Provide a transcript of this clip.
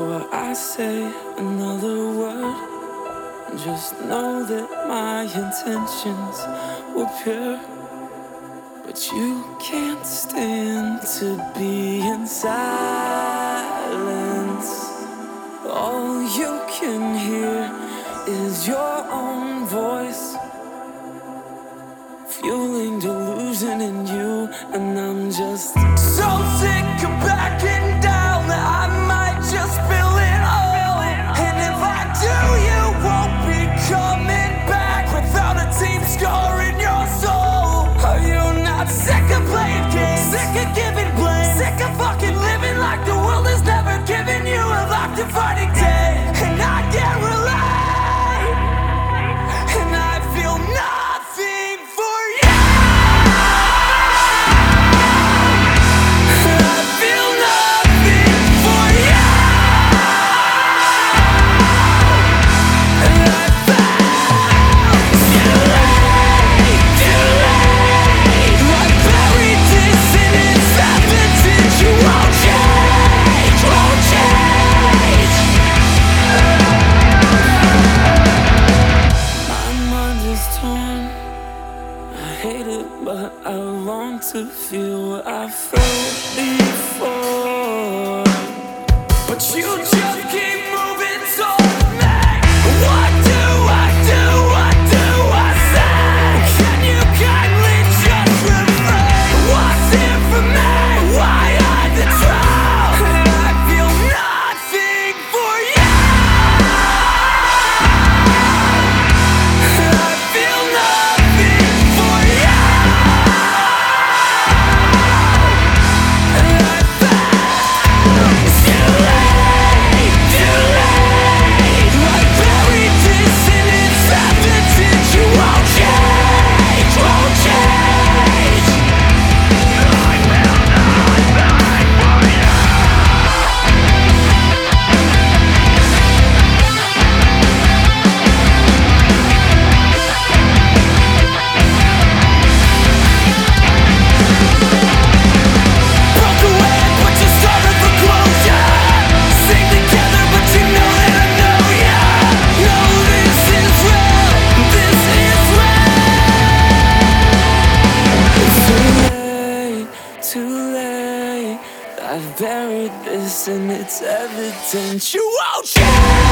Before I say another word, just know that my intentions were pure. But you can't stand to be in silence. All you can hear is your own voice, fueling delusion in you, and I'm just so. hate it, but I want to feel what I felt before. I've buried this and it's evident you won't change.